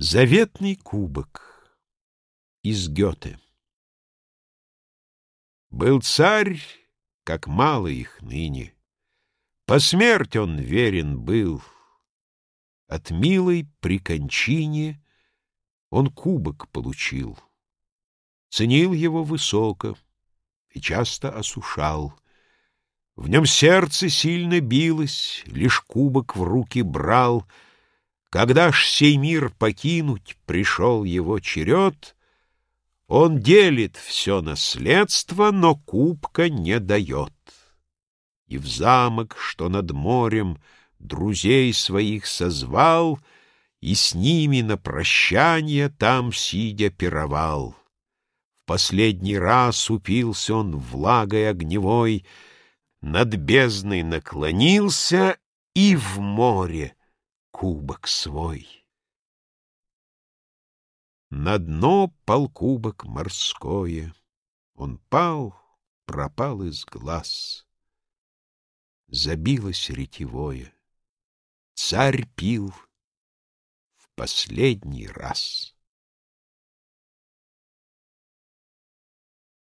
Заветный кубок из Гёте Был царь, как мало их ныне, По смерть он верен был. От милой при кончине Он кубок получил. Ценил его высоко И часто осушал. В нем сердце сильно билось, Лишь кубок в руки брал — когда ж сей мир покинуть пришел его черед, Он делит все наследство, но кубка не дает. И в замок, что над морем, друзей своих созвал, И с ними на прощание там, сидя, пировал. В последний раз упился он влагой огневой, Над бездной наклонился и в море кубок свой. На дно пал кубок морское, Он пал, пропал из глаз. Забилось ретевое, Царь пил в последний раз.